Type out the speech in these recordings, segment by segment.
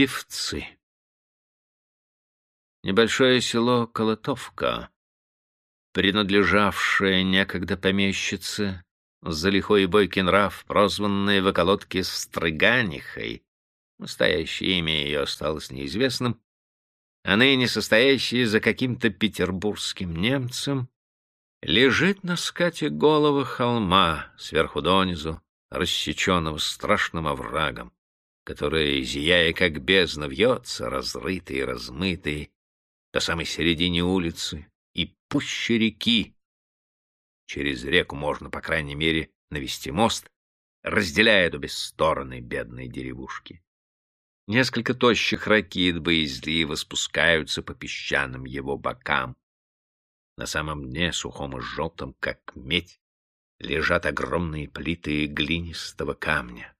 Певцы. Небольшое село Колотовка, принадлежавшее некогда помещице, за лихой и бойкий нрав, прозванное в околотке Стрыганихой, настоящее имя ее осталось неизвестным, а ныне состоящее за каким-то петербургским немцем, лежит на скате голого холма сверху донизу, рассеченного страшным оврагом, который, зияя как бездна, вьется, разрытый и размытый, до самой середине улицы и пуще реки. Через реку можно, по крайней мере, навести мост, разделяя обе стороны бедной деревушки. Несколько тощих ракит боязливо спускаются по песчаным его бокам. На самом дне, сухом и желтом, как медь, лежат огромные плиты глинистого камня.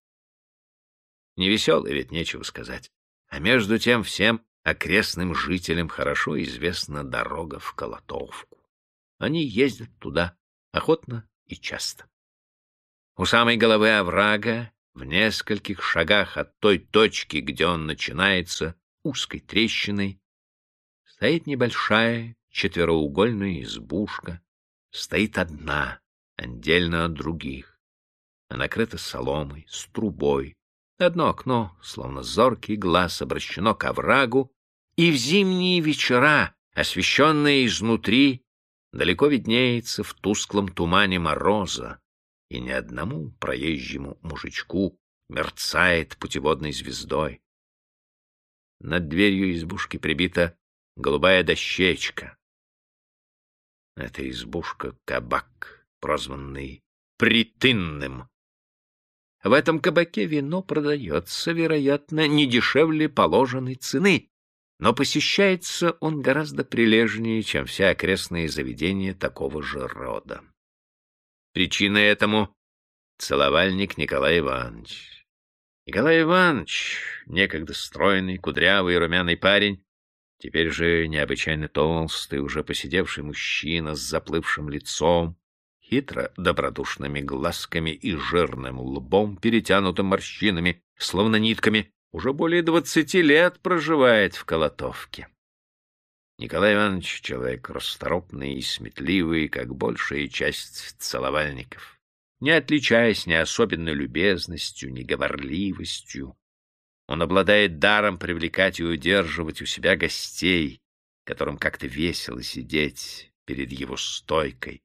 Невеселый ведь нечего сказать. А между тем всем окрестным жителям хорошо известна дорога в Колотовку. Они ездят туда охотно и часто. У самой головы оврага, в нескольких шагах от той точки, где он начинается узкой трещиной, стоит небольшая четвероугольная избушка, стоит одна, отдельно от других. Она накрыта соломой, с трубой. Одно окно, словно зоркий глаз, обращено к оврагу, и в зимние вечера, освещенные изнутри, далеко виднеется в тусклом тумане мороза, и ни одному проезжему мужичку мерцает путеводной звездой. Над дверью избушки прибита голубая дощечка. Это избушка — кабак, прозванный Притынным. В этом кабаке вино продается, вероятно, не дешевле положенной цены, но посещается он гораздо прилежнее, чем все окрестные заведения такого же рода. Причина этому — целовальник Николай Иванович. Николай Иванович, некогда стройный, кудрявый и румяный парень, теперь же необычайно толстый, уже посидевший мужчина с заплывшим лицом, хитро добродушными глазками и жирным лбом, перетянутым морщинами, словно нитками, уже более двадцати лет проживает в Колотовке. Николай Иванович — человек расторопный и сметливый, как большая часть целовальников, не отличаясь ни особенной любезностью, ни говорливостью. Он обладает даром привлекать и удерживать у себя гостей, которым как-то весело сидеть перед его стойкой,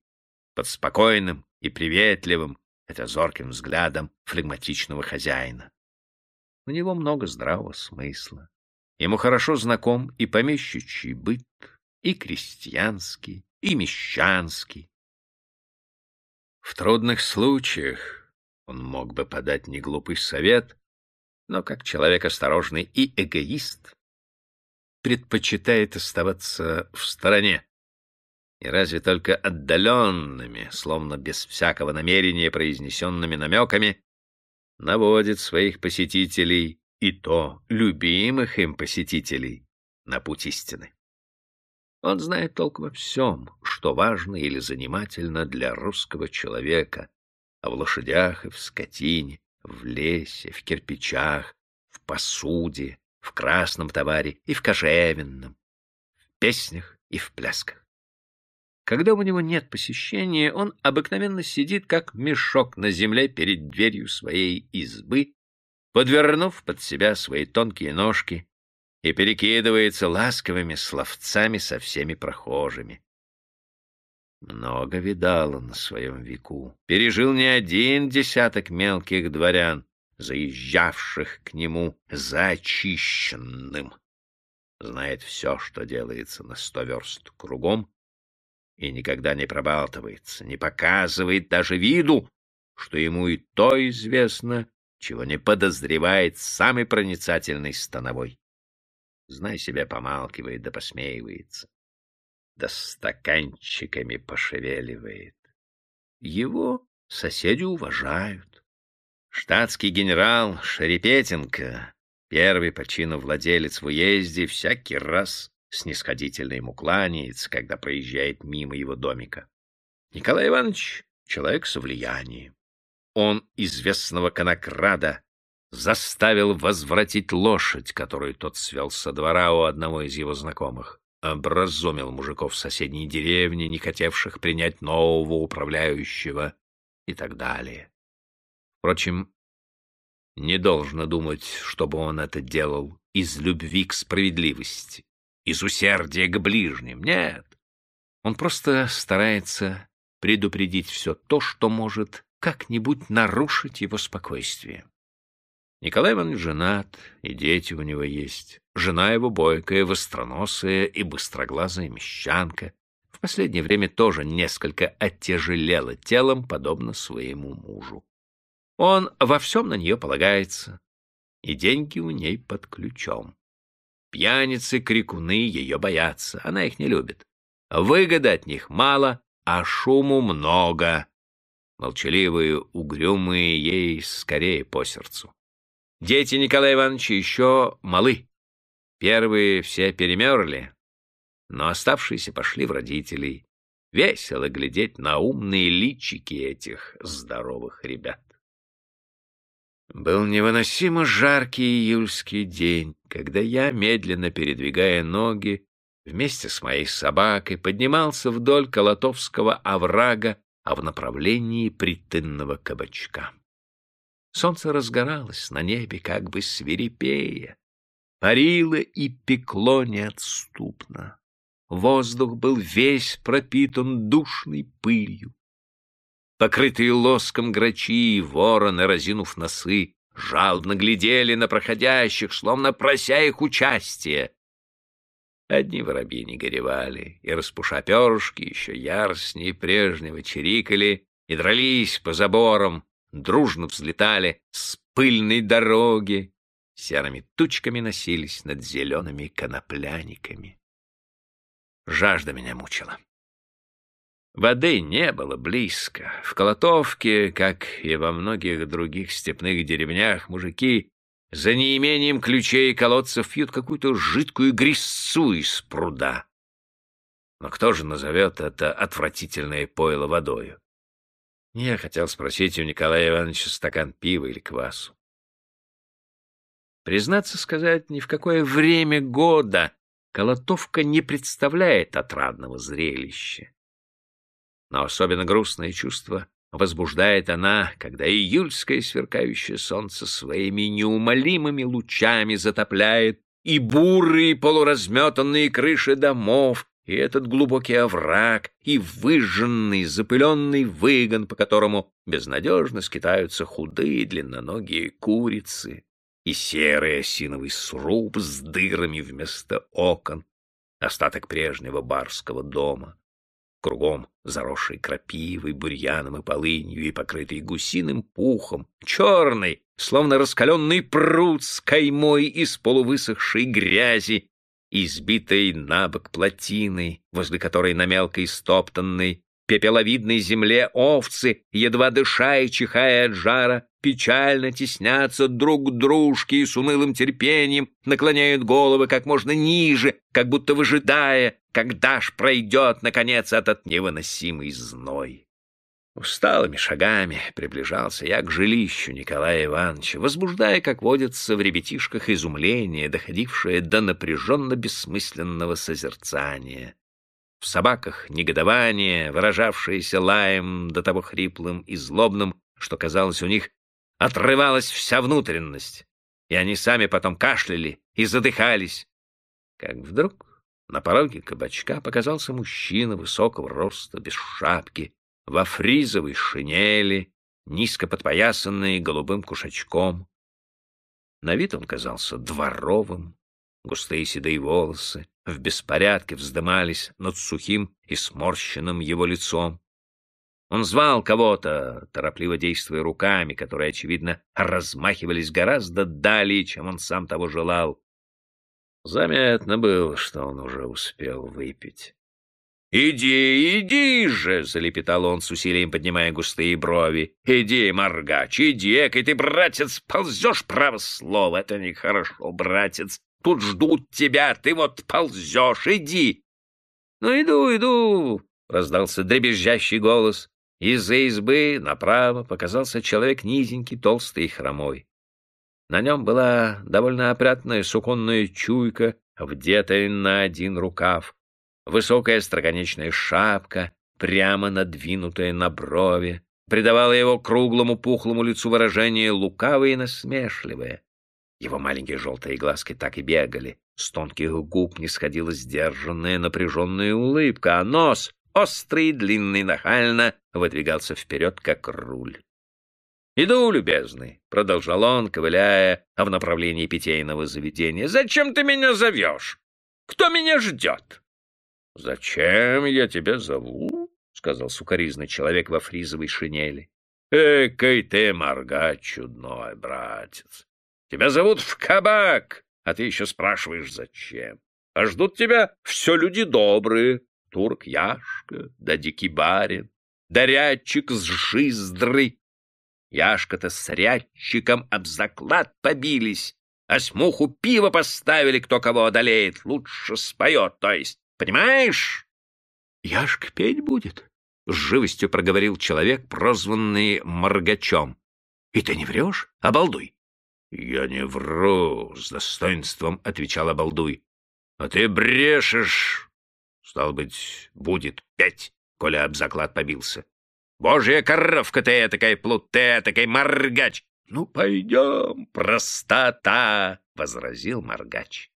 под спокойным и приветливым, это зорким взглядом флегматичного хозяина. У него много здравого смысла. Ему хорошо знаком и помещичий быт, и крестьянский, и мещанский. В трудных случаях он мог бы подать неглупый совет, но как человек осторожный и эгоист предпочитает оставаться в стороне. И разве только отдаленными, словно без всякого намерения произнесенными намеками, наводит своих посетителей, и то любимых им посетителей, на путь истины. Он знает толк во всем, что важно или занимательно для русского человека, а в лошадях и в скотине, в лесе, в кирпичах, в посуде, в красном товаре и в кожевенном, в песнях и в плясках. Когда у него нет посещения, он обыкновенно сидит, как мешок на земле перед дверью своей избы, подвернув под себя свои тонкие ножки и перекидывается ласковыми словцами со всеми прохожими. Много видал он на своем веку, пережил не один десяток мелких дворян, заезжавших к нему зачищенным. Знает все, что делается на сто верст кругом, и никогда не пробалтывается, не показывает даже виду, что ему и то известно, чего не подозревает самый проницательный становой. Знай себя, помалкивает да посмеивается, да стаканчиками пошевеливает. Его соседи уважают. Штатский генерал Шерепетенко, первый по чину владелец в уезде, всякий раз снисходительно ему кланяется, когда проезжает мимо его домика. Николай Иванович — человек со влиянием. Он известного конокрада заставил возвратить лошадь, которую тот свел со двора у одного из его знакомых, образумил мужиков соседней деревни, не хотевших принять нового управляющего и так далее. Впрочем, не должно думать, чтобы он это делал из любви к справедливости, из усердия к ближним. Нет. Он просто старается предупредить все то, что может как-нибудь нарушить его спокойствие. Николай Иванович женат, и дети у него есть. Жена его бойкая, востроносая и быстроглазая мещанка. В последнее время тоже несколько оттяжелела телом, подобно своему мужу. Он во всем на нее полагается, и деньги у ней под ключом. Пьяницы, крикуны ее боятся, она их не любит. Выгоды от них мало, а шуму много. Молчаливые, угрюмые ей скорее по сердцу. Дети Николая Ивановича еще малы. Первые все перемерли, но оставшиеся пошли в родителей. Весело глядеть на умные личики этих здоровых ребят. Был невыносимо жаркий июльский день, когда я, медленно передвигая ноги, вместе с моей собакой поднимался вдоль Колотовского оврага, а в направлении притынного кабачка. Солнце разгоралось на небе, как бы свирепея, парило и пекло неотступно. Воздух был весь пропитан душной пылью. Покрытые лоском грачи и вороны, разинув носы, жалобно глядели на проходящих, словно прося их участия. Одни воробьи не горевали, и, распуша перышки, еще яростнее прежнего чирикали и дрались по заборам, дружно взлетали с пыльной дороги, серыми тучками носились над зелеными конопляниками. Жажда меня мучила. Воды не было близко. В Колотовке, как и во многих других степных деревнях, мужики за неимением ключей и колодцев пьют какую-то жидкую грязцу из пруда. Но кто же назовет это отвратительное пойло водою? Я хотел спросить у Николая Ивановича стакан пива или квасу. Признаться сказать, ни в какое время года Колотовка не представляет отрадного зрелища. Но особенно грустное чувство возбуждает она, когда июльское сверкающее солнце своими неумолимыми лучами затопляет и бурые полуразметанные крыши домов, и этот глубокий овраг, и выжженный, запыленный выгон, по которому безнадежно скитаются худые длинноногие курицы, и серый осиновый сруб с дырами вместо окон, остаток прежнего барского дома, кругом заросший крапивой, бурьяном и полынью и покрытый гусиным пухом, черный, словно раскаленный пруд с каймой из полувысохшей грязи, избитой на бок плотиной, возле которой на мелкой стоптанной пепеловидной земле овцы, едва дыша и чихая от жара, печально теснятся друг к дружке и с унылым терпением наклоняют головы как можно ниже, как будто выжидая, когда ж пройдет, наконец, этот невыносимый зной. Усталыми шагами приближался я к жилищу Николая Ивановича, возбуждая, как водится в ребятишках, изумление, доходившее до напряженно-бессмысленного созерцания. В собаках негодование, выражавшееся лаем до того хриплым и злобным, что, казалось, у них отрывалась вся внутренность, и они сами потом кашляли и задыхались. Как вдруг на пороге кабачка показался мужчина высокого роста, без шапки, во фризовой шинели, низко подпоясанный голубым кушачком. На вид он казался дворовым, густые седые волосы в беспорядке вздымались над сухим и сморщенным его лицом. Он звал кого-то, торопливо действуя руками, которые, очевидно, размахивались гораздо далее, чем он сам того желал. Заметно было, что он уже успел выпить. «Иди, иди же!» — залепетал он с усилием, поднимая густые брови. «Иди, моргач, иди, экой ты, братец, ползешь, право слово, это нехорошо, братец. Тут ждут тебя, ты вот ползешь, иди!» «Ну, иду, иду!» — раздался дребезжащий голос. Из-за избы направо показался человек низенький, толстый и хромой. На нем была довольно опрятная суконная чуйка, вдетая на один рукав, высокая строконечная шапка, прямо надвинутая на брови, придавала его круглому пухлому лицу выражение лукавое и насмешливое. Его маленькие желтые глазки так и бегали, с тонких губ не сходила сдержанная напряженная улыбка, а нос, острый длинный, нахально выдвигался вперед, как руль. «Иду, любезный», — продолжал он, ковыляя в направлении питейного заведения. «Зачем ты меня зовешь? Кто меня ждет?» «Зачем я тебя зову?» — сказал сукоризный человек во фризовой шинели. «Экой ты, моргать чудной, братец! Тебя зовут в кабак, а ты еще спрашиваешь, зачем? А ждут тебя все люди добрые, турк Яшка, да дикий барин, да рядчик с жиздрой, Яшка-то с рядчиком об заклад побились, а смуху пиво поставили, кто кого одолеет, лучше споет, то есть. Понимаешь? Яшка петь будет, — с живостью проговорил человек, прозванный Моргачом. И ты не врешь? Обалдуй. Я не вру, — с достоинством отвечал Обалдуй. А ты брешешь. Стал быть, будет пять, коли об заклад побился. Божья коровка ты этакая, плут ты этакой, моргач! Ну, пойдем, простота, — возразил моргач.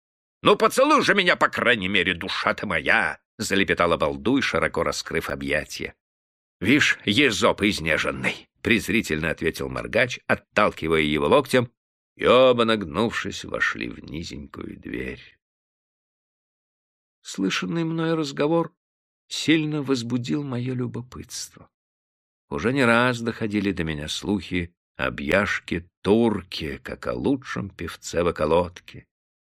Ну, поцелуй же меня, по крайней мере, душа-то моя, — залепетала балдуй, широко раскрыв объятия. Вишь, езоп изнеженный, — презрительно ответил моргач, отталкивая его локтем, и оба, нагнувшись, вошли в низенькую дверь. Слышанный мной разговор сильно возбудил мое любопытство. Уже не раз доходили до меня слухи об Яшке Турке, как о лучшем певце в околотке.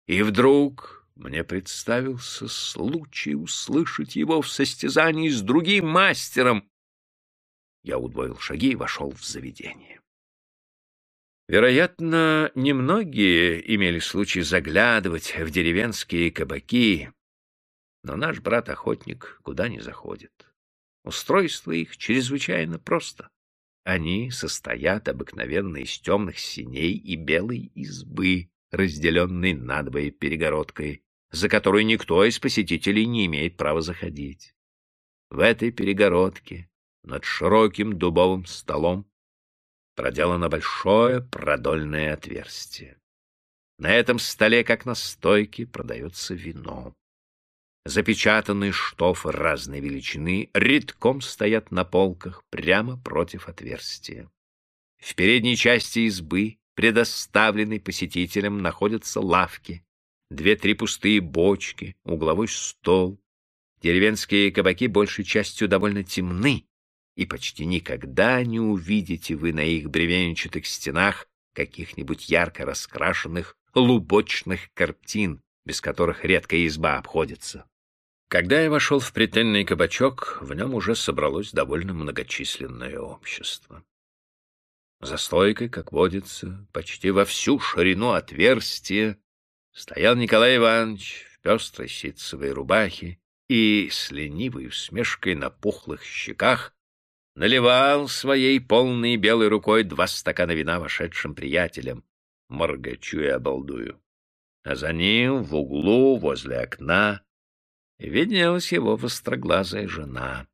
И вдруг мне представился случай услышать его в состязании с другим мастером. Я удвоил шаги и вошел в заведение. Вероятно, немногие имели случай заглядывать в деревенские кабаки, но наш брат-охотник куда не заходит. Устройство их чрезвычайно просто. Они состоят обыкновенно из темных синей и белой избы, разделенной надвое перегородкой, за которую никто из посетителей не имеет права заходить. В этой перегородке над широким дубовым столом проделано большое продольное отверстие. На этом столе, как на стойке, продается вино. Запечатанные штофы разной величины редком стоят на полках прямо против отверстия. В передней части избы, предоставленной посетителям, находятся лавки, две-три пустые бочки, угловой стол. Деревенские кабаки большей частью довольно темны, и почти никогда не увидите вы на их бревенчатых стенах каких-нибудь ярко раскрашенных лубочных картин, без которых редкая изба обходится. Когда я вошел в претельный кабачок, в нем уже собралось довольно многочисленное общество. За стойкой, как водится, почти во всю ширину отверстия стоял Николай Иванович в пестрой ситцевой рубахе и с ленивой усмешкой на пухлых щеках наливал своей полной белой рукой два стакана вина вошедшим приятелям, моргачу и обалдую. А за ним в углу возле окна виднелась его востроглазая жена.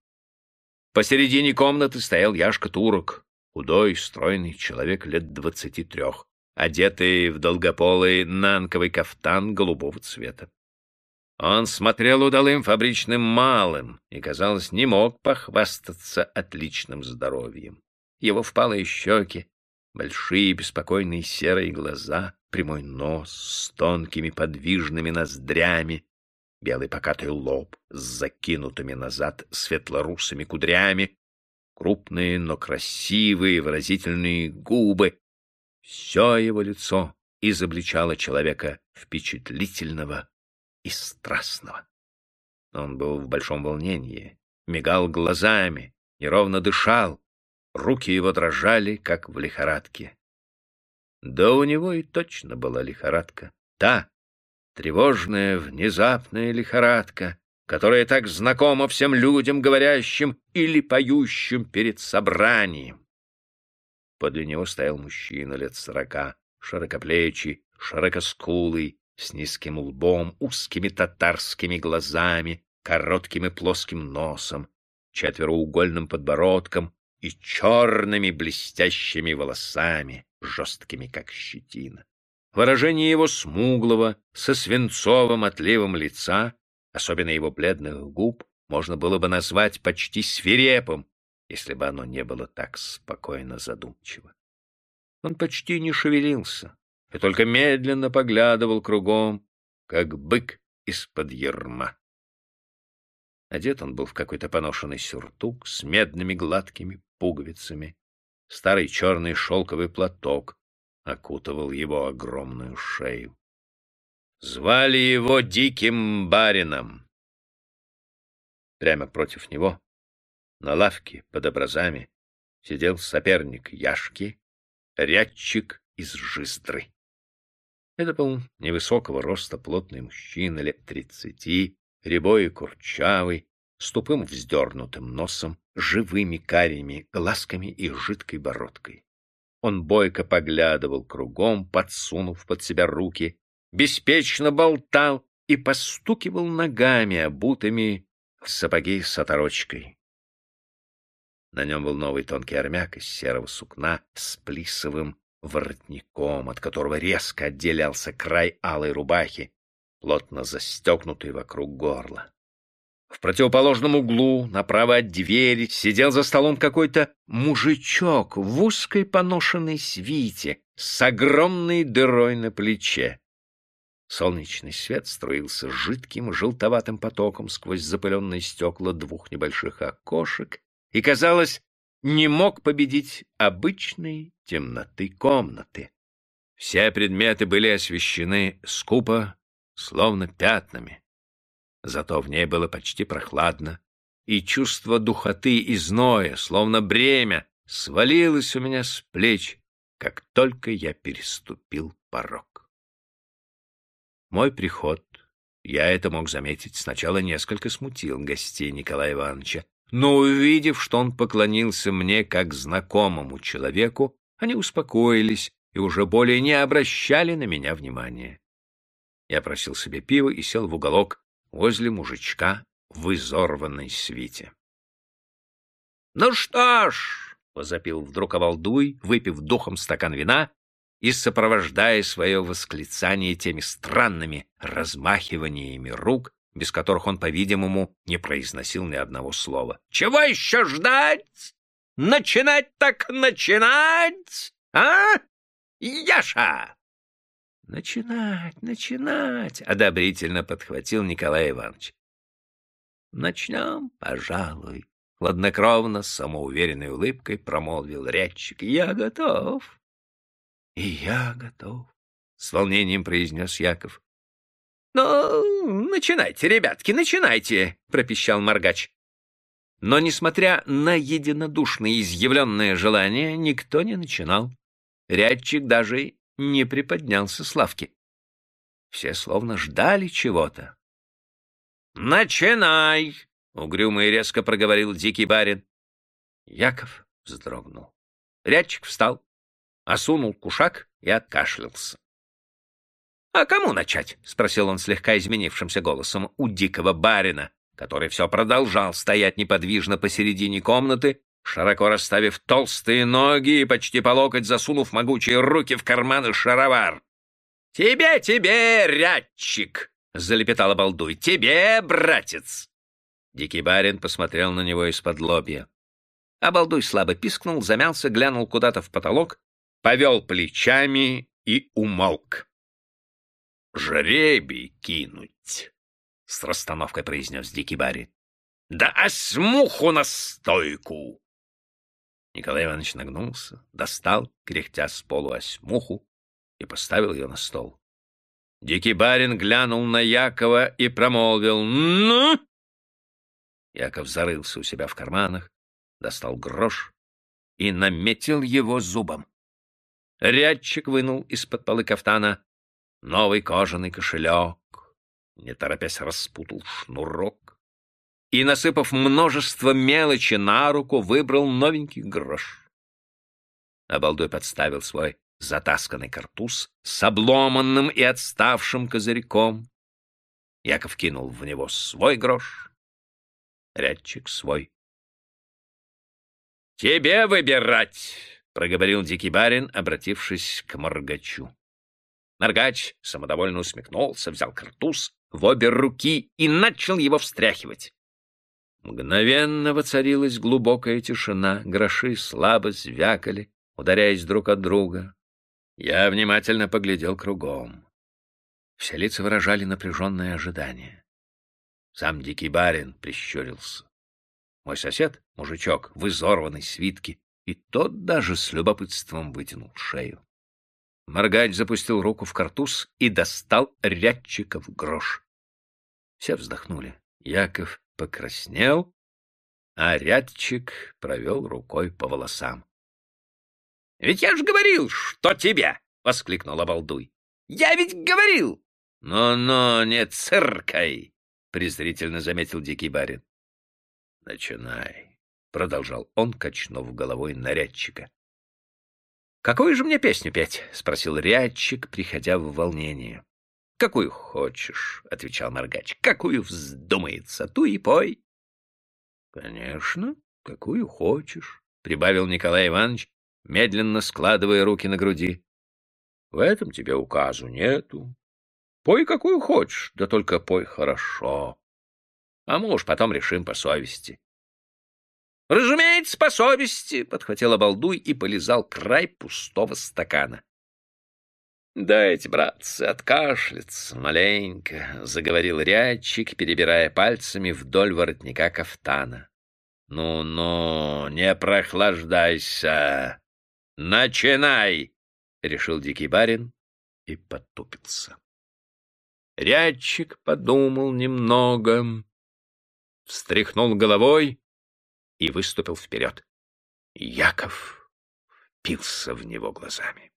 Посередине комнаты стоял Яшка Турок, худой, стройный человек лет двадцати трех, одетый в долгополый нанковый кафтан голубого цвета. Он смотрел удалым фабричным малым и, казалось, не мог похвастаться отличным здоровьем. Его впалые щеки, большие беспокойные серые глаза, прямой нос с тонкими подвижными ноздрями, белый покатый лоб с закинутыми назад светлорусыми кудрями, крупные, но красивые выразительные губы. Все его лицо изобличало человека впечатлительного и страстного. Он был в большом волнении, мигал глазами, неровно дышал, руки его дрожали, как в лихорадке. Да у него и точно была лихорадка, та, тревожная, внезапная лихорадка, которая так знакома всем людям, говорящим или поющим перед собранием. Подле него стоял мужчина лет сорока, широкоплечий, широкоскулый, с низким лбом, узкими татарскими глазами, коротким и плоским носом, четвероугольным подбородком и черными блестящими волосами, жесткими, как щетина. Выражение его смуглого, со свинцовым отливом лица, особенно его бледных губ, можно было бы назвать почти свирепым, если бы оно не было так спокойно задумчиво. Он почти не шевелился и только медленно поглядывал кругом, как бык из-под ерма. Одет он был в какой-то поношенный сюртук с медными гладкими пуговицами. Старый черный шелковый платок окутывал его огромную шею. Звали его Диким Барином. Прямо против него, на лавке под образами, сидел соперник Яшки, рядчик из Жиздры. Это был невысокого роста плотный мужчина лет тридцати, рябой и курчавый, с тупым вздернутым носом, живыми карими глазками и жидкой бородкой. Он бойко поглядывал кругом, подсунув под себя руки, беспечно болтал и постукивал ногами, обутыми в сапоги с оторочкой. На нем был новый тонкий армяк из серого сукна с плисовым воротником, от которого резко отделялся край алой рубахи, плотно застегнутый вокруг горла. В противоположном углу, направо от двери, сидел за столом какой-то мужичок в узкой поношенной свите с огромной дырой на плече. Солнечный свет струился жидким желтоватым потоком сквозь запыленные стекла двух небольших окошек и, казалось, не мог победить обычной темноты комнаты. Все предметы были освещены скупо, словно пятнами. Зато в ней было почти прохладно, и чувство духоты и зноя, словно бремя, свалилось у меня с плеч, как только я переступил порог. Мой приход, я это мог заметить, сначала несколько смутил гостей Николая Ивановича, но, увидев, что он поклонился мне как знакомому человеку, они успокоились и уже более не обращали на меня внимания. Я просил себе пива и сел в уголок, возле мужичка в изорванной свите. — Ну что ж, — возопил вдруг обалдуй, выпив духом стакан вина и сопровождая свое восклицание теми странными размахиваниями рук, без которых он, по-видимому, не произносил ни одного слова. — Чего еще ждать? Начинать так начинать, а? Яша! — Начинать, начинать! — одобрительно подхватил Николай Иванович. — Начнем, пожалуй. Хладнокровно, с самоуверенной улыбкой промолвил рядчик. — Я готов. — И я готов, — с волнением произнес Яков. — Ну, начинайте, ребятки, начинайте, — пропищал Моргач. Но, несмотря на единодушное изъявленное желание, никто не начинал. Рядчик даже не приподнялся с лавки. Все словно ждали чего-то. «Начинай!» — угрюмо и резко проговорил дикий барин. Яков вздрогнул. Рядчик встал, осунул кушак и откашлялся. «А кому начать?» — спросил он слегка изменившимся голосом у дикого барина, который все продолжал стоять неподвижно посередине комнаты, широко расставив толстые ноги и почти по локоть засунув могучие руки в карманы шаровар. «Тебе, тебе, рядчик!» — залепетал обалдуй. «Тебе, братец!» Дикий барин посмотрел на него из-под лобья. Обалдуй слабо пискнул, замялся, глянул куда-то в потолок, повел плечами и умолк. «Жребий кинуть!» — с расстановкой произнес Дикий барин. «Да осмуху на стойку!» Николай Иванович нагнулся, достал, кряхтя с полу осьмуху, и поставил ее на стол. Дикий барин глянул на Якова и промолвил «Ну!». Яков зарылся у себя в карманах, достал грош и наметил его зубом. Рядчик вынул из-под полы кафтана новый кожаный кошелек, не торопясь распутал шнурок, и, насыпав множество мелочи на руку, выбрал новенький грош. Обалдуй подставил свой затасканный картуз с обломанным и отставшим козырьком. Яков кинул в него свой грош, рядчик свой. — Тебе выбирать! — проговорил дикий барин, обратившись к Моргачу. Моргач самодовольно усмехнулся, взял картуз в обе руки и начал его встряхивать. Мгновенно воцарилась глубокая тишина, гроши слабо звякали, ударяясь друг от друга. Я внимательно поглядел кругом. Все лица выражали напряженное ожидание. Сам дикий барин прищурился. Мой сосед, мужичок, в изорванной свитке, и тот даже с любопытством вытянул шею. Моргач запустил руку в картуз и достал рядчиков грош. Все вздохнули. Яков покраснел, а рядчик провел рукой по волосам. — Ведь я же говорил, что тебе! — воскликнул обалдуй. — Я ведь говорил! «Ну-ну, не циркай!» — презрительно заметил дикий барин. «Начинай», — продолжал он, качнув головой нарядчика. «Какую же мне песню петь?» — спросил рядчик, приходя в волнение. «Какую хочешь», — отвечал Моргач. «Какую вздумается, ту и пой». «Конечно, какую хочешь», — прибавил Николай Иванович, медленно складывая руки на груди. «В этом тебе указу нету. Пой какую хочешь, да только пой хорошо. А мы уж потом решим по совести. — Разумеется, по совести, — подхватил обалдуй и полизал край пустого стакана. — Дайте, братцы, откашляться маленько, — заговорил рядчик, перебирая пальцами вдоль воротника кафтана. «Ну — Ну-ну, не прохлаждайся. Начинай! — решил дикий барин и потупился. Рядчик подумал немного, встряхнул головой и выступил вперед. Яков впился в него глазами.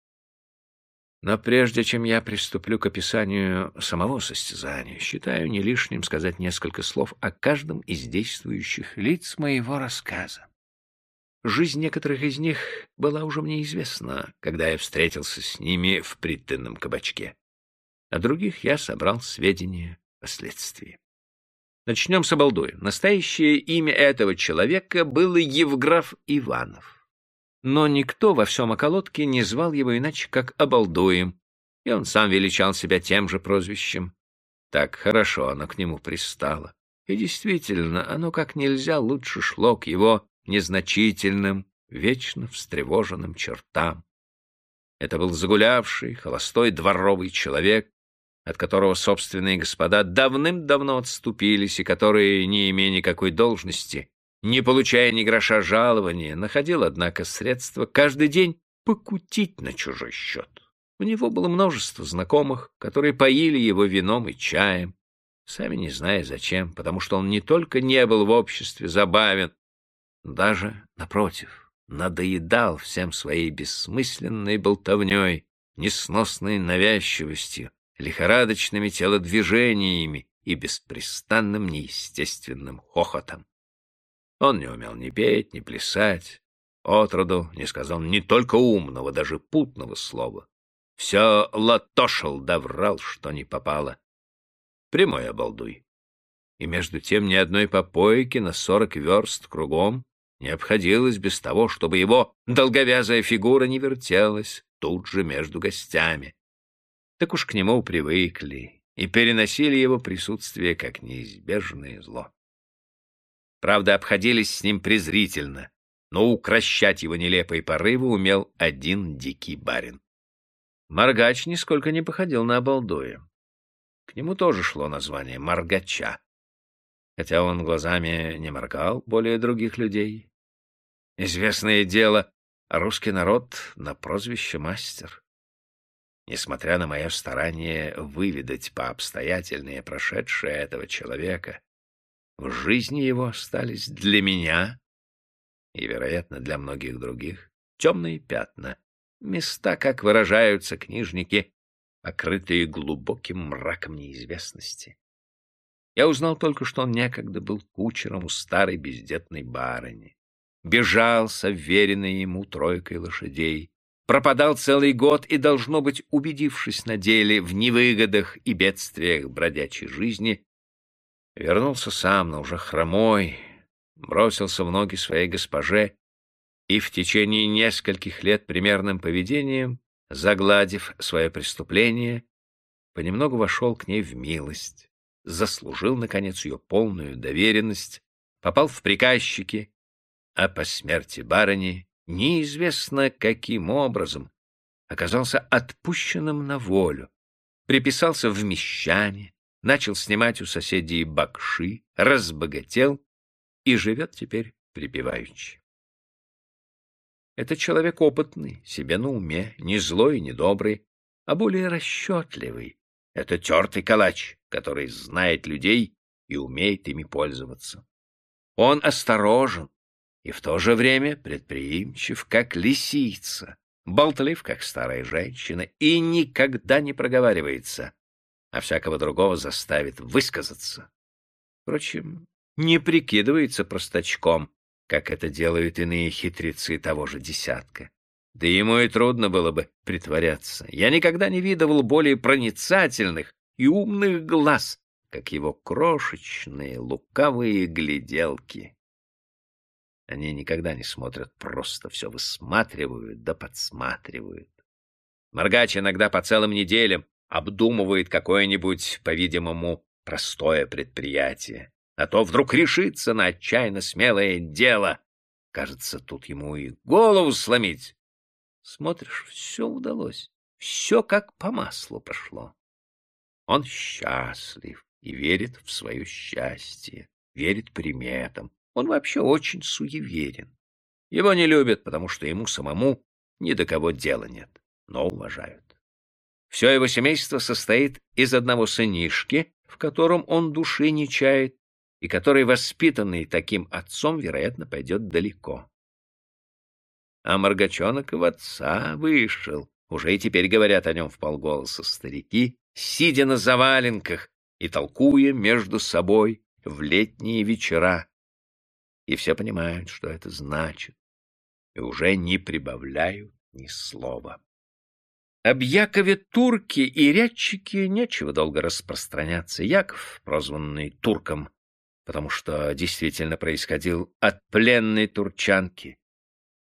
Но прежде чем я приступлю к описанию самого состязания, считаю не лишним сказать несколько слов о каждом из действующих лиц моего рассказа. Жизнь некоторых из них была уже мне известна, когда я встретился с ними в притынном кабачке о других я собрал сведения впоследствии. Начнем с обалдуя. Настоящее имя этого человека было Евграф Иванов. Но никто во всем околотке не звал его иначе, как обалдуем, и он сам величал себя тем же прозвищем. Так хорошо оно к нему пристало. И действительно, оно как нельзя лучше шло к его незначительным, вечно встревоженным чертам. Это был загулявший, холостой дворовый человек, от которого собственные господа давным-давно отступились и которые, не имея никакой должности, не получая ни гроша жалования, находил, однако, средства каждый день покутить на чужой счет. У него было множество знакомых, которые поили его вином и чаем, сами не зная зачем, потому что он не только не был в обществе забавен, но даже, напротив, надоедал всем своей бессмысленной болтовней, несносной навязчивостью, лихорадочными телодвижениями и беспрестанным неестественным хохотом. Он не умел ни петь, ни плясать, отроду не сказал ни только умного, даже путного слова. Все латошил да врал, что не попало. Прямой обалдуй. И между тем ни одной попойки на сорок верст кругом не обходилось без того, чтобы его долговязая фигура не вертелась тут же между гостями так уж к нему привыкли и переносили его присутствие как неизбежное зло. Правда, обходились с ним презрительно, но укращать его нелепые порывы умел один дикий барин. Маргач нисколько не походил на обалдуя. К нему тоже шло название Маргача, хотя он глазами не моргал более других людей. Известное дело, русский народ на прозвище мастер. Несмотря на мое старание выведать пообстоятельнее прошедшее этого человека, в жизни его остались для меня и, вероятно, для многих других темные пятна, места, как выражаются книжники, покрытые глубоким мраком неизвестности. Я узнал только, что он некогда был кучером у старой бездетной барыни, бежал с уверенной ему тройкой лошадей, пропадал целый год и, должно быть, убедившись на деле в невыгодах и бедствиях бродячей жизни, вернулся сам, но уже хромой, бросился в ноги своей госпоже и в течение нескольких лет примерным поведением, загладив свое преступление, понемногу вошел к ней в милость, заслужил, наконец, ее полную доверенность, попал в приказчики, а по смерти барыни неизвестно каким образом оказался отпущенным на волю, приписался в мещане, начал снимать у соседей бакши, разбогател и живет теперь припеваючи. Это человек опытный, себе на уме, не злой и не добрый, а более расчетливый. Это тертый калач, который знает людей и умеет ими пользоваться. Он осторожен, и в то же время предприимчив, как лисица, болтлив, как старая женщина, и никогда не проговаривается, а всякого другого заставит высказаться. Впрочем, не прикидывается простачком, как это делают иные хитрецы того же десятка. Да ему и трудно было бы притворяться. Я никогда не видывал более проницательных и умных глаз, как его крошечные лукавые гляделки. Они никогда не смотрят просто, все высматривают да подсматривают. Моргач иногда по целым неделям обдумывает какое-нибудь, по-видимому, простое предприятие, а то вдруг решится на отчаянно смелое дело. Кажется, тут ему и голову сломить. Смотришь, все удалось, все как по маслу пошло. Он счастлив и верит в свое счастье, верит приметам, он вообще очень суеверен. Его не любят, потому что ему самому ни до кого дела нет, но уважают. Все его семейство состоит из одного сынишки, в котором он души не чает, и который, воспитанный таким отцом, вероятно, пойдет далеко. А Маргачонок в отца вышел. Уже и теперь говорят о нем в полголоса старики, сидя на заваленках и толкуя между собой в летние вечера, и все понимают, что это значит, и уже не прибавляют ни слова. Об Якове турки и рядчики нечего долго распространяться. Яков, прозванный турком, потому что действительно происходил от пленной турчанки,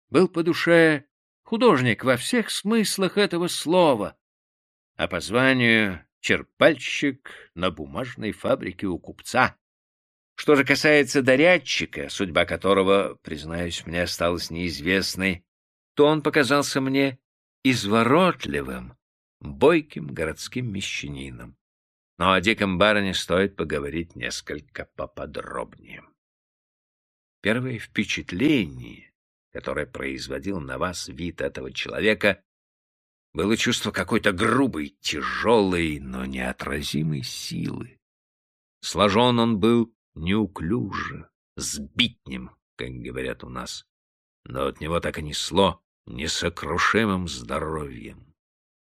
был по душе художник во всех смыслах этого слова, а по званию черпальщик на бумажной фабрике у купца, что же касается дорядчика, судьба которого, признаюсь, мне осталась неизвестной, то он показался мне изворотливым, бойким городским мещанином. Но о диком бароне стоит поговорить несколько поподробнее. Первое впечатление, которое производил на вас вид этого человека, было чувство какой-то грубой, тяжелой, но неотразимой силы. Сложен он был неуклюже, сбитнем, как говорят у нас, но от него так и несло несокрушимым здоровьем.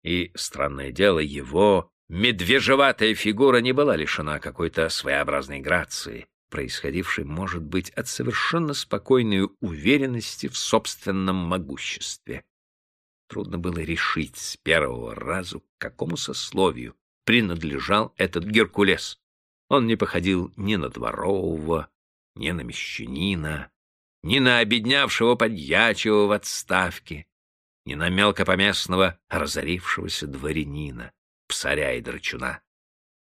И, странное дело, его медвежеватая фигура не была лишена какой-то своеобразной грации, происходившей, может быть, от совершенно спокойной уверенности в собственном могуществе. Трудно было решить с первого разу, к какому сословию принадлежал этот Геркулес. Он не походил ни на дворового, ни на мещанина, ни на обеднявшего подьячего в отставке, ни на мелкопоместного разорившегося дворянина, псаря и драчуна.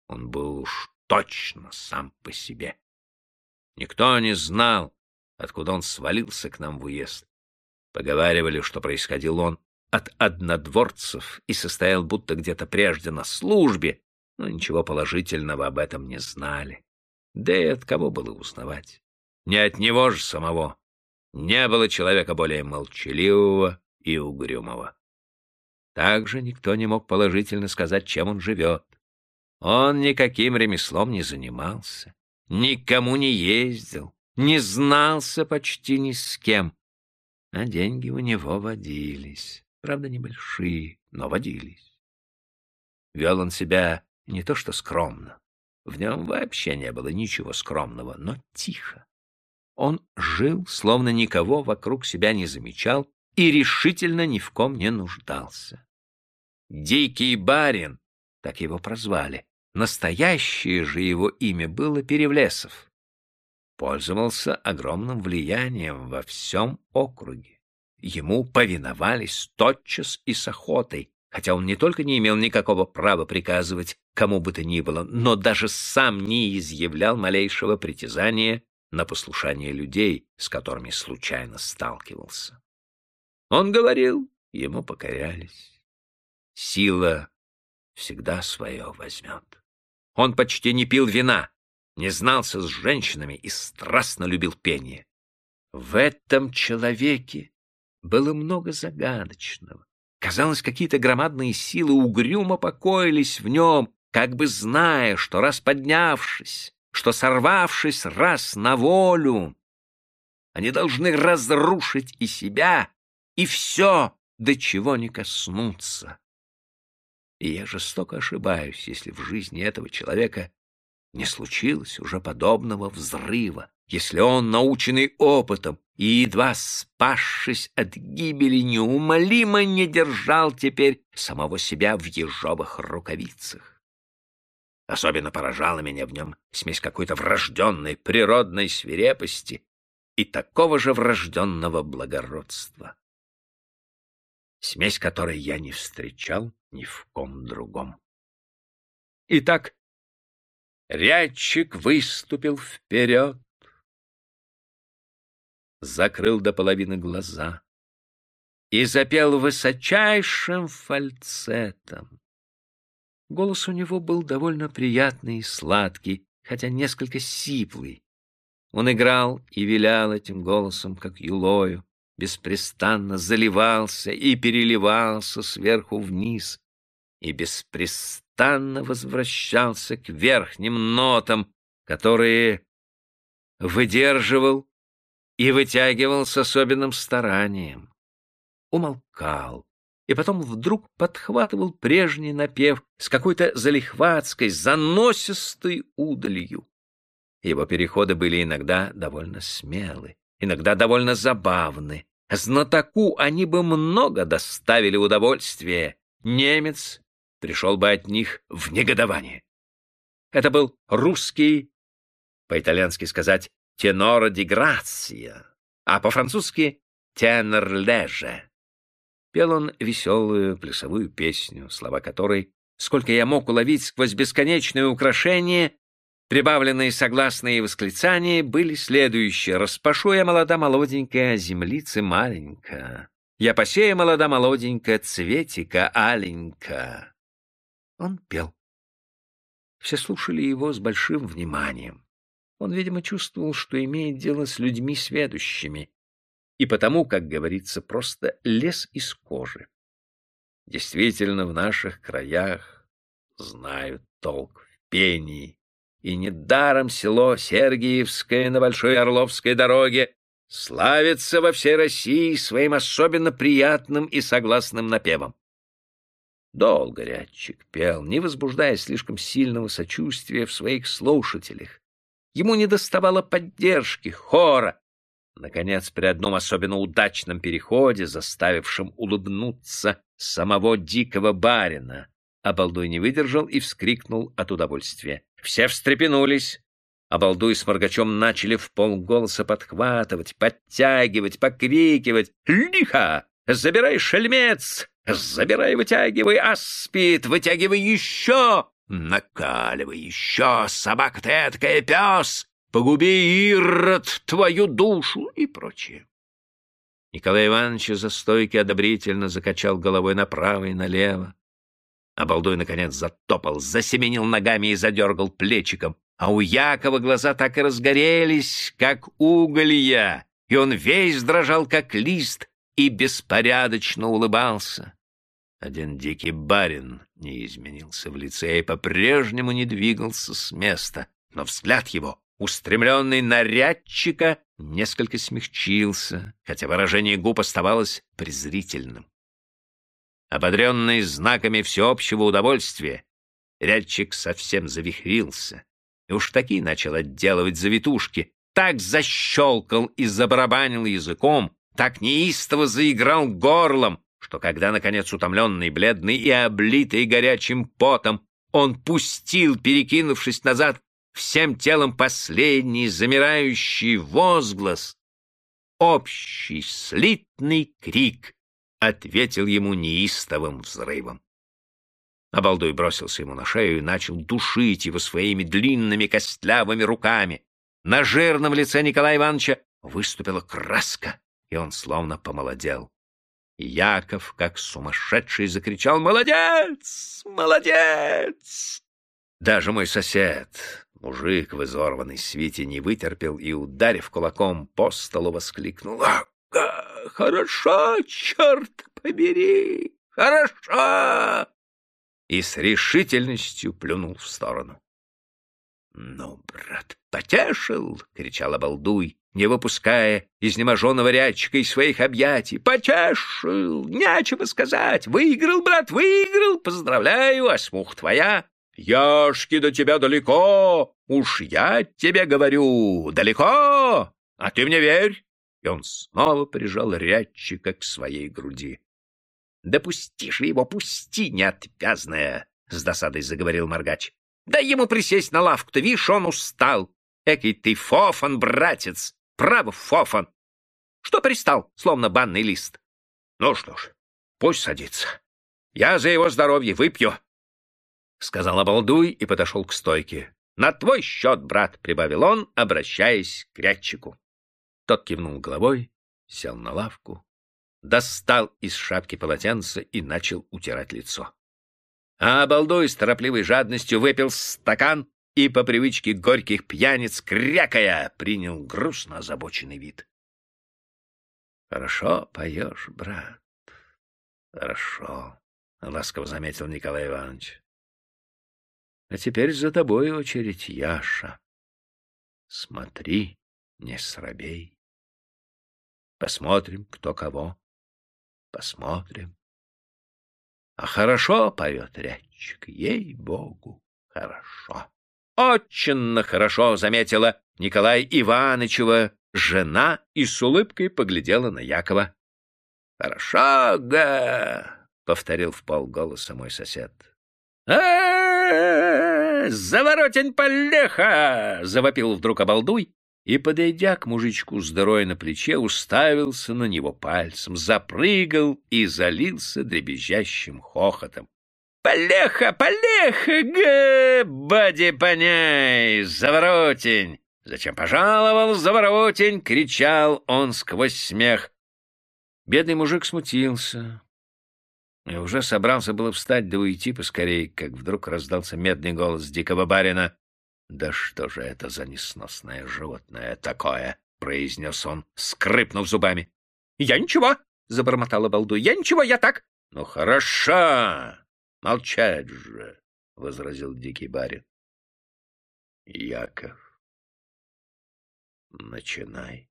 Он был уж точно сам по себе. Никто не знал, откуда он свалился к нам в уезд. Поговаривали, что происходил он от однодворцев и состоял будто где-то прежде на службе, но ничего положительного об этом не знали. Да и от кого было узнавать? Не от него же самого. Не было человека более молчаливого и угрюмого. Также никто не мог положительно сказать, чем он живет. Он никаким ремеслом не занимался, никому не ездил, не знался почти ни с кем. А деньги у него водились, правда, небольшие, но водились. Вел он себя не то что скромно. В нем вообще не было ничего скромного, но тихо. Он жил, словно никого вокруг себя не замечал, и решительно ни в ком не нуждался. Дикий барин, так его прозвали, настоящее же его имя было Перевлесов, пользовался огромным влиянием во всем округе. Ему повиновались тотчас и с охотой, хотя он не только не имел никакого права приказывать кому бы то ни было, но даже сам не изъявлял малейшего притязания на послушание людей, с которыми случайно сталкивался. Он говорил, ему покорялись. Сила всегда свое возьмет. Он почти не пил вина, не знался с женщинами и страстно любил пение. В этом человеке было много загадочного. Казалось, какие-то громадные силы угрюмо покоились в нем, как бы зная, что раз поднявшись, что сорвавшись раз на волю, они должны разрушить и себя, и все, до чего не коснуться. И я жестоко ошибаюсь, если в жизни этого человека не случилось уже подобного взрыва, если он, наученный опытом и едва спасшись от гибели, неумолимо не держал теперь самого себя в ежовых рукавицах. Особенно поражала меня в нем смесь какой-то врожденной природной свирепости и такого же врожденного благородства. Смесь которой я не встречал ни в ком другом. Итак, рядчик выступил вперед, закрыл до половины глаза и запел высочайшим фальцетом. Голос у него был довольно приятный и сладкий, хотя несколько сиплый. Он играл и вилял этим голосом, как юлою, беспрестанно заливался и переливался сверху вниз и беспрестанно возвращался к верхним нотам, которые выдерживал и вытягивал с особенным старанием. Умолкал, и потом вдруг подхватывал прежний напев с какой-то залихватской, заносистой удалью. Его переходы были иногда довольно смелы, иногда довольно забавны. Знатоку они бы много доставили удовольствия. Немец пришел бы от них в негодование. Это был русский, по-итальянски сказать, тенора ди грация, а по-французски тенор леже. Пел он веселую плясовую песню, слова которой, сколько я мог уловить сквозь бесконечные украшения, прибавленные согласные восклицания, были следующие. «Распашу я молода молоденькая, землицы маленькая. Я посею молода молоденькая, цветика аленька». Он пел. Все слушали его с большим вниманием. Он, видимо, чувствовал, что имеет дело с людьми сведущими, и потому, как говорится, просто лес из кожи. Действительно, в наших краях знают толк в пении, и недаром село Сергиевское на Большой Орловской дороге славится во всей России своим особенно приятным и согласным напевом. Долго рядчик пел, не возбуждая слишком сильного сочувствия в своих слушателях, Ему не доставало поддержки, хора. Наконец, при одном особенно удачном переходе, заставившем улыбнуться самого дикого барина, Обалдуй не выдержал и вскрикнул от удовольствия. Все встрепенулись. Обалдуй с Моргачом начали в полголоса подхватывать, подтягивать, покрикивать. «Лихо! Забирай шельмец! Забирай, вытягивай, аспид! Вытягивай еще!» Накаливай еще, собака ты эткая, пес! Погуби, Ирод, твою душу и прочее. Николай Иванович за стойки одобрительно закачал головой направо и налево. А Балдуй, наконец, затопал, засеменил ногами и задергал плечиком. А у Якова глаза так и разгорелись, как уголья, и он весь дрожал, как лист, и беспорядочно улыбался. Один дикий барин не изменился в лице и по-прежнему не двигался с места, но взгляд его, устремленный на рядчика, несколько смягчился, хотя выражение губ оставалось презрительным. Ободренный знаками всеобщего удовольствия, рядчик совсем завихрился и уж таки начал отделывать завитушки, так защелкал и забарабанил языком, так неистово заиграл горлом, что когда, наконец, утомленный, бледный и облитый горячим потом, он пустил, перекинувшись назад, всем телом последний замирающий возглас, общий слитный крик ответил ему неистовым взрывом. Обалдуй бросился ему на шею и начал душить его своими длинными костлявыми руками. На жирном лице Николая Ивановича выступила краска, и он словно помолодел. Яков, как сумасшедший, закричал «Молодец! Молодец!» Даже мой сосед, мужик в изорванной свите, не вытерпел и, ударив кулаком по столу, воскликнул «Ага, хорошо, черт побери, хорошо!» и с решительностью плюнул в сторону. «Ну, брат, потешил!» — кричал обалдуй, не выпуская изнеможенного рядчика из своих объятий. «Потешил! Нечего сказать! Выиграл, брат, выиграл! Поздравляю, а смух твоя! Яшки до тебя далеко! Уж я тебе говорю, далеко! А ты мне верь!» И он снова прижал рядчика к своей груди. «Да пусти же его, пусти, неотвязная!» — с досадой заговорил Моргач. «Дай ему присесть на лавку-то, видишь, он устал. Экий ты фофан, братец! Право, фофан! Что пристал, словно банный лист? Ну что ж, пусть садится. Я за его здоровье выпью!» — сказал обалдуй и подошел к стойке. «На твой счет, брат!» — прибавил он, обращаясь к рядчику. Тот кивнул головой, сел на лавку, достал из шапки полотенце и начал утирать лицо. А обалдуй с торопливой жадностью выпил стакан и по привычке горьких пьяниц, крякая, принял грустно озабоченный вид. — Хорошо поешь, брат, хорошо, — ласково заметил Николай Иванович. — А теперь за тобой очередь, Яша. Смотри, не срабей. Посмотрим, кто кого. Посмотрим. А хорошо поет рядчик, ей-богу, хорошо. Очень хорошо заметила Николай Ивановичева жена и с улыбкой поглядела на Якова. «Хорошо, га!» — повторил в полголоса мой сосед. а Заворотень полеха!» — завопил вдруг обалдуй и, подойдя к мужичку с дырой на плече, уставился на него пальцем, запрыгал и залился дребезжащим хохотом. «Полеха, полеха, га, бади поняй, заворотень!» «Зачем пожаловал, заворотень?» — кричал он сквозь смех. Бедный мужик смутился и уже собрался было встать да уйти поскорей, как вдруг раздался медный голос дикого барина. «Да что же это за несносное животное такое?» — произнес он, скрипнув зубами. «Я ничего!» — забормотала балду. «Я ничего, я так!» «Ну, хорошо! Молчать же!» — возразил дикий барин. «Яков, начинай!»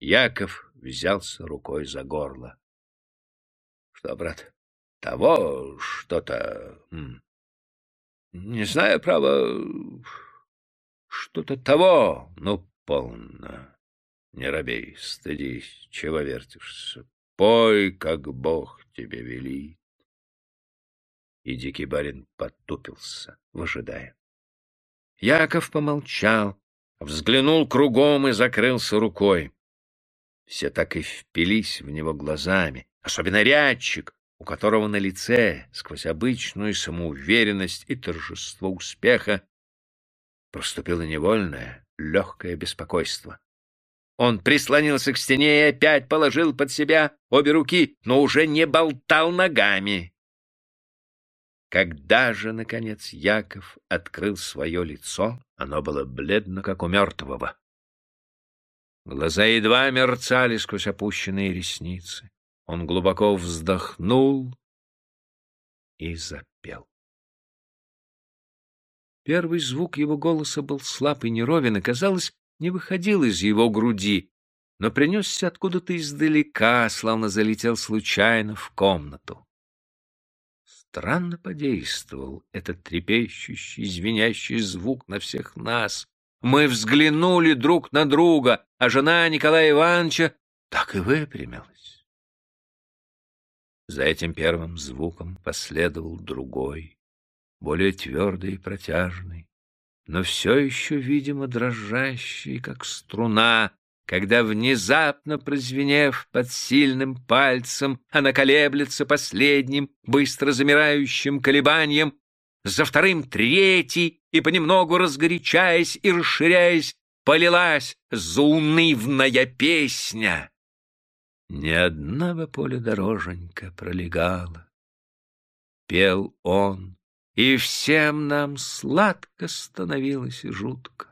Яков взялся рукой за горло. «Что, брат, того что-то...» Не знаю, право, что-то того, ну, полно. Не робей, стыдись, чего вертишься. Пой, как Бог тебе велит. И дикий барин потупился, выжидая. Яков помолчал, взглянул кругом и закрылся рукой. Все так и впились в него глазами, особенно рядчик, у которого на лице, сквозь обычную самоуверенность и торжество успеха, проступило невольное, легкое беспокойство. Он прислонился к стене и опять положил под себя обе руки, но уже не болтал ногами. Когда же, наконец, Яков открыл свое лицо, оно было бледно, как у мертвого. Глаза едва мерцали сквозь опущенные ресницы. Он глубоко вздохнул и запел. Первый звук его голоса был слаб и неровен, и, казалось, не выходил из его груди, но принесся откуда-то издалека, словно залетел случайно в комнату. Странно подействовал этот трепещущий, звенящий звук на всех нас. Мы взглянули друг на друга, а жена Николая Ивановича так и выпрямилась. За этим первым звуком последовал другой, более твердый и протяжный, но все еще, видимо, дрожащий, как струна, когда, внезапно прозвенев под сильным пальцем, она колеблется последним, быстро замирающим колебанием, за вторым третий, и понемногу разгорячаясь и расширяясь, полилась заунывная песня. Ни одна бы поле дороженька пролегала. Пел он, и всем нам сладко становилось и жутко.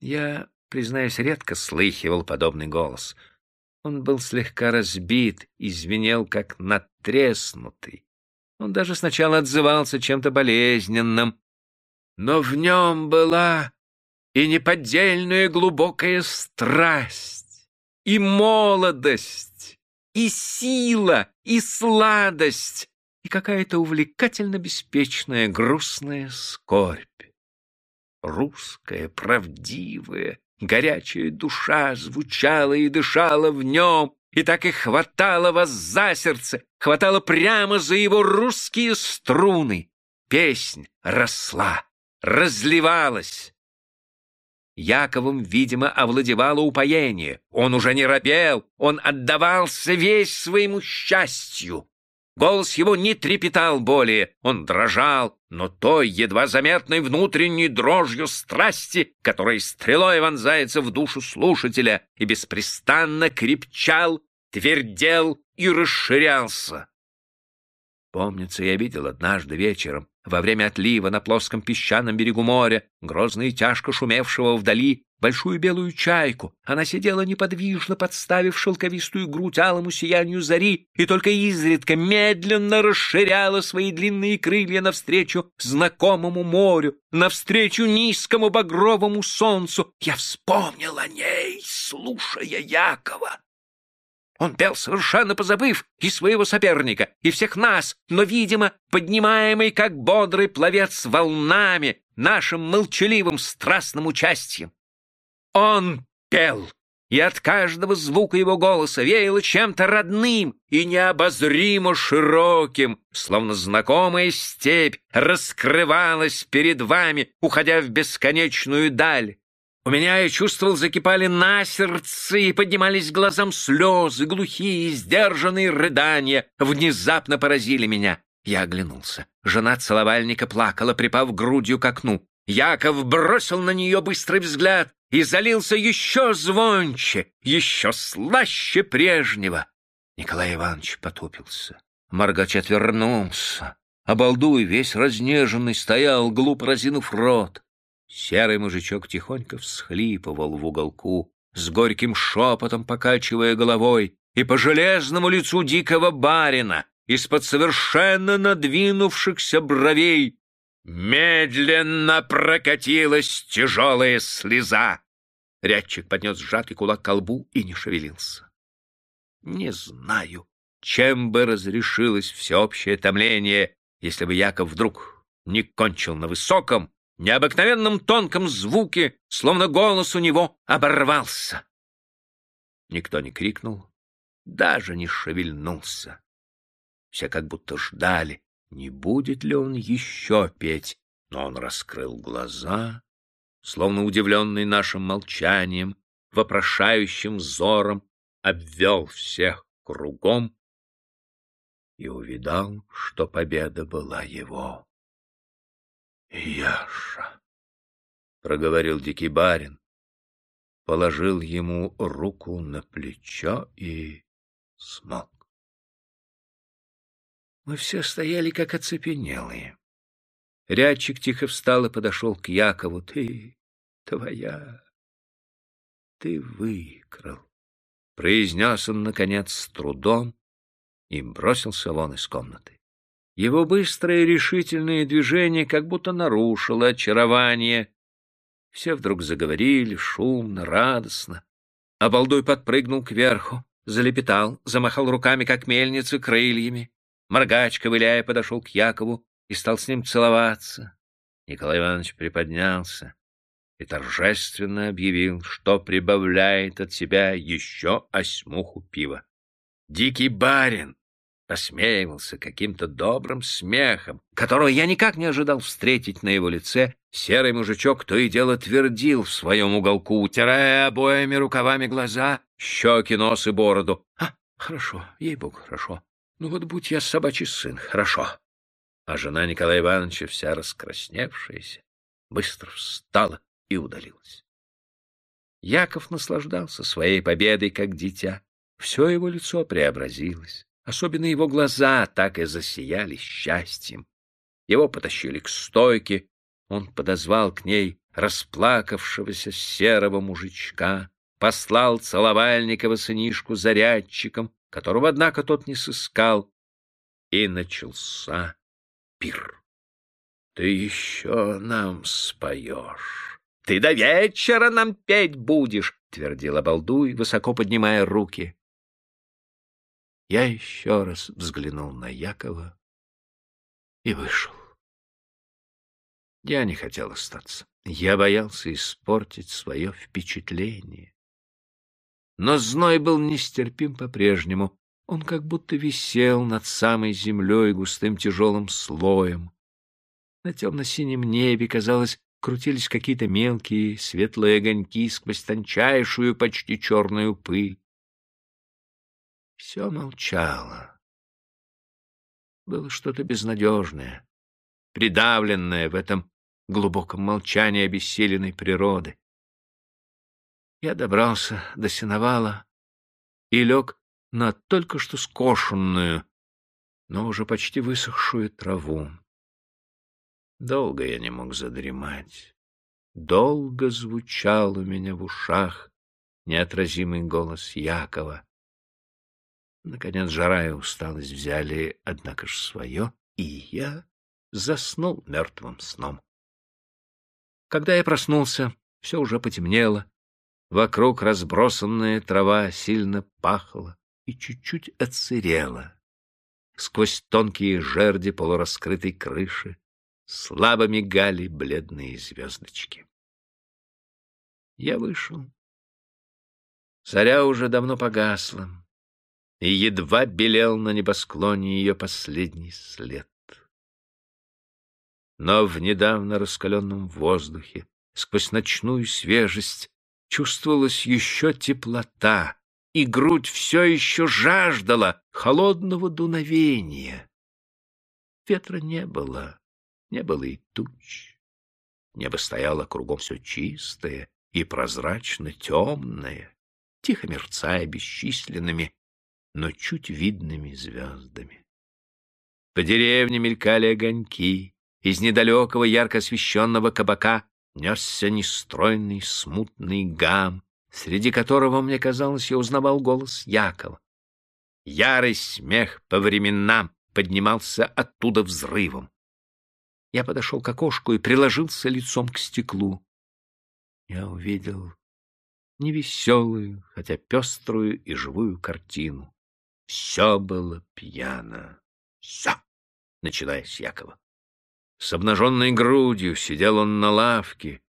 Я, признаюсь, редко слыхивал подобный голос. Он был слегка разбит и звенел, как натреснутый. Он даже сначала отзывался чем-то болезненным, но в нем была и неподдельная глубокая страсть, и молодость, и сила, и сладость, и какая-то увлекательно беспечная грустная скорбь. Русская, правдивая, горячая душа звучала и дышала в нем, и так и хватала вас за сердце, хватала прямо за его русские струны. Песнь росла, разливалась. Яковом, видимо, овладевало упоение. Он уже не робел, он отдавался весь своему счастью. Голос его не трепетал более, он дрожал, но той едва заметной внутренней дрожью страсти, которая стрелой вонзается в душу слушателя и беспрестанно крепчал, твердел и расширялся. Помнится, я видел однажды вечером, во время отлива на плоском песчаном берегу моря, грозно и тяжко шумевшего вдали, большую белую чайку. Она сидела неподвижно, подставив шелковистую грудь алому сиянию зари, и только изредка медленно расширяла свои длинные крылья навстречу знакомому морю, навстречу низкому багровому солнцу. Я вспомнил о ней, слушая Якова. Он пел, совершенно позабыв и своего соперника, и всех нас, но, видимо, поднимаемый, как бодрый пловец волнами, нашим молчаливым страстным участием. Он пел, и от каждого звука его голоса веяло чем-то родным и необозримо широким, словно знакомая степь раскрывалась перед вами, уходя в бесконечную даль. У меня, я чувствовал, закипали на сердце и поднимались глазам слезы, глухие, сдержанные рыдания, внезапно поразили меня. Я оглянулся. Жена целовальника плакала, припав грудью к окну. Яков бросил на нее быстрый взгляд и залился еще звонче, еще слаще прежнего. Николай Иванович потупился. Маргач отвернулся. Обалдуй, весь разнеженный, стоял, глупо разинув рот. Серый мужичок тихонько всхлипывал в уголку, с горьким шепотом покачивая головой, и по железному лицу дикого барина, из-под совершенно надвинувшихся бровей, медленно прокатилась тяжелая слеза. Рядчик поднес сжатый кулак к колбу и не шевелился. Не знаю, чем бы разрешилось всеобщее томление, если бы Яков вдруг не кончил на высоком, необыкновенном тонком звуке, словно голос у него оборвался. Никто не крикнул, даже не шевельнулся. Все как будто ждали, не будет ли он еще петь, но он раскрыл глаза, словно удивленный нашим молчанием, вопрошающим взором, обвел всех кругом и увидал, что победа была его. Яша, — проговорил дикий барин, положил ему руку на плечо и смолк. Мы все стояли, как оцепенелые. Рядчик тихо встал и подошел к Якову. Ты твоя, ты выиграл, — произнес он, наконец, с трудом и бросился вон из комнаты. Его быстрое решительное движение как будто нарушило очарование. Все вдруг заговорили шумно, радостно. А Балдуй подпрыгнул кверху, залепетал, замахал руками, как мельницы, крыльями. Моргач, ковыляя, подошел к Якову и стал с ним целоваться. Николай Иванович приподнялся. и торжественно объявил, что прибавляет от себя еще осьмуху пива. Дикий барин посмеивался каким-то добрым смехом, которого я никак не ожидал встретить на его лице. Серый мужичок то и дело твердил в своем уголку, утирая обоими рукавами глаза, щеки, нос и бороду. — А, хорошо, ей-богу, хорошо. Ну вот будь я собачий сын, хорошо. А жена Николая Ивановича, вся раскрасневшаяся, быстро встала и удалилась. Яков наслаждался своей победой, как дитя. Все его лицо преобразилось. Особенно его глаза так и засияли счастьем. Его потащили к стойке, он подозвал к ней расплакавшегося серого мужичка, послал целовальникова сынишку зарядчиком, которого, однако, тот не сыскал, и начался пир. — Ты еще нам споешь. — Ты до вечера нам петь будешь, — твердил Обалдуй, высоко поднимая руки. Я еще раз взглянул на Якова и вышел. Я не хотел остаться. Я боялся испортить свое впечатление. Но зной был нестерпим по-прежнему. Он как будто висел над самой землей густым тяжелым слоем. На темно-синем небе, казалось, крутились какие-то мелкие светлые огоньки сквозь тончайшую, почти черную пыль. Все молчало. Было что-то безнадежное, придавленное в этом глубоком молчании обессиленной природы. Я добрался до сеновала и лег на только что скошенную, но уже почти высохшую траву. Долго я не мог задремать. Долго звучал у меня в ушах неотразимый голос Якова. Наконец жара и усталость взяли, однако ж, свое, и я заснул мертвым сном. Когда я проснулся, все уже потемнело, вокруг разбросанная трава сильно пахла и чуть-чуть отсырела. Сквозь тонкие жерди полураскрытой крыши слабо мигали бледные звездочки. Я вышел. Заря уже давно погасла и едва белел на небосклоне ее последний след. Но в недавно раскаленном воздухе, сквозь ночную свежесть, чувствовалась еще теплота, и грудь все еще жаждала холодного дуновения. Ветра не было, не было и туч. Небо стояло кругом все чистое и прозрачно темное, тихо мерцая бесчисленными но чуть видными звездами. По деревне мелькали огоньки, из недалекого ярко освещенного кабака несся нестройный смутный гам, среди которого, мне казалось, я узнавал голос Якова. Ярый смех по временам поднимался оттуда взрывом. Я подошел к окошку и приложился лицом к стеклу. Я увидел невеселую, хотя пеструю и живую картину. Все было пьяно. Все, начиная с Якова. С обнаженной грудью сидел он на лавке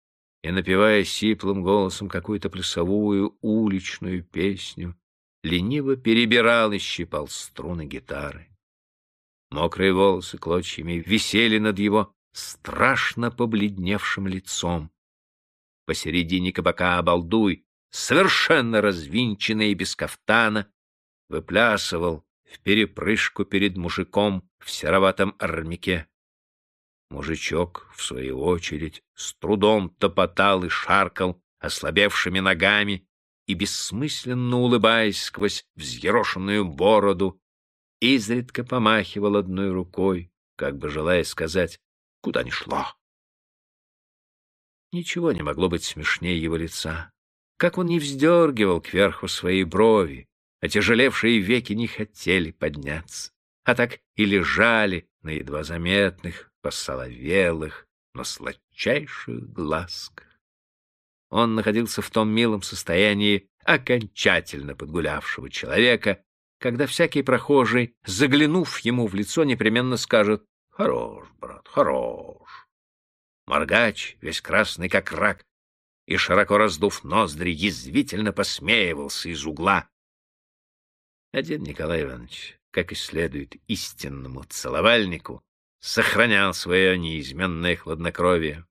и, напевая сиплым голосом какую-то плясовую уличную песню, лениво перебирал и щипал струны гитары. Мокрые волосы клочьями висели над его страшно побледневшим лицом. Посередине кабака обалдуй, совершенно развинченный и без кафтана, выплясывал в перепрыжку перед мужиком в сероватом армяке. Мужичок, в свою очередь, с трудом топотал и шаркал ослабевшими ногами и, бессмысленно улыбаясь сквозь взъерошенную бороду, изредка помахивал одной рукой, как бы желая сказать, куда ни шло. Ничего не могло быть смешнее его лица. Как он не вздергивал кверху свои брови, Отяжелевшие веки не хотели подняться, а так и лежали на едва заметных, посоловелых, но сладчайших глазках. Он находился в том милом состоянии окончательно подгулявшего человека, когда всякий прохожий, заглянув ему в лицо, непременно скажет «Хорош, брат, хорош». Моргач, весь красный как рак, и, широко раздув ноздри, язвительно посмеивался из угла. Один Николай Иванович, как и следует истинному целовальнику, сохранял свое неизменное хладнокровие.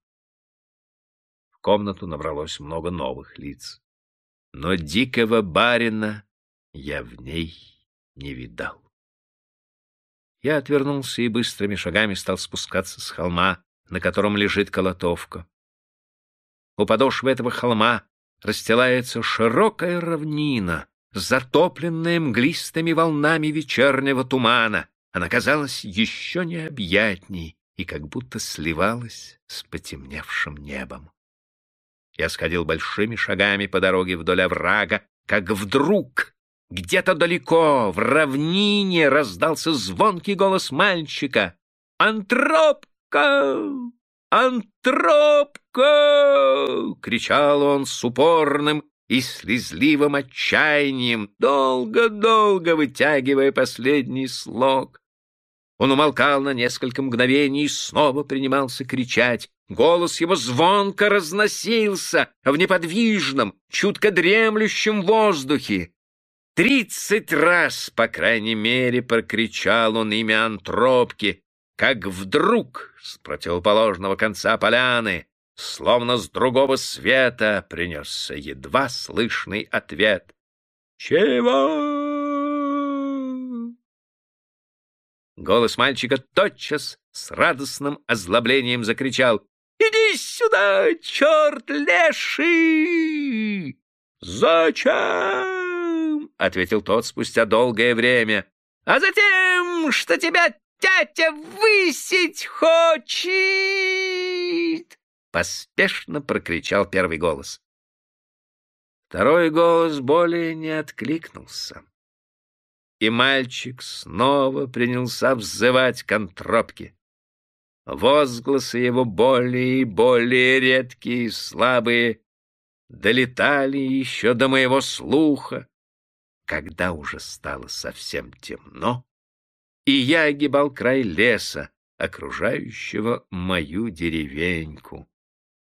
В комнату набралось много новых лиц, но дикого барина я в ней не видал. Я отвернулся и быстрыми шагами стал спускаться с холма, на котором лежит колотовка. У подошвы этого холма расстилается широкая равнина, затопленная мглистыми волнами вечернего тумана. Она казалась еще необъятней и как будто сливалась с потемневшим небом. Я сходил большими шагами по дороге вдоль оврага, как вдруг где-то далеко, в равнине, раздался звонкий голос мальчика. «Антропка! Антропка!» — кричал он с упорным и слезливым отчаянием, долго-долго вытягивая последний слог. Он умолкал на несколько мгновений и снова принимался кричать. Голос его звонко разносился в неподвижном, чутко дремлющем воздухе. Тридцать раз, по крайней мере, прокричал он имя Антропки, как вдруг с противоположного конца поляны, словно с другого света, принесся едва слышный ответ. «Чего?» Голос мальчика тотчас с радостным озлоблением закричал. «Иди сюда, черт леший!» «Зачем?» — ответил тот спустя долгое время. — А затем, что тебя тятя высить хочет! — поспешно прокричал первый голос. Второй голос более не откликнулся. И мальчик снова принялся взывать к антропке. Возгласы его более и более редкие и слабые долетали еще до моего слуха, когда уже стало совсем темно, и я огибал край леса, окружающего мою деревеньку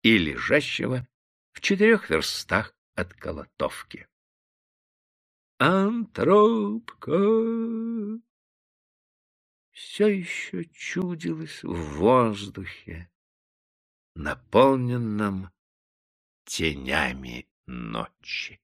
и лежащего в четырех верстах от Колотовки. Антропка все еще чудилась в воздухе, наполненном тенями ночи.